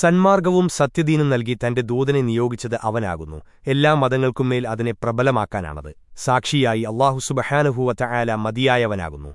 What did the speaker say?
സന്മാർഗവും സത്യദീനും നൽകി തന്റെ ദൂതനെ നിയോഗിച്ചത് അവനാകുന്നു. എല്ലാ മതങ്ങൾക്കുമേൽ അതിനെ പ്രബലമാക്കാനാണത്. സാക്ഷിയായി അള്ളാഹു സുബഹാനുഭൂവത്ത ആല മതിയായവനാകുന്നു.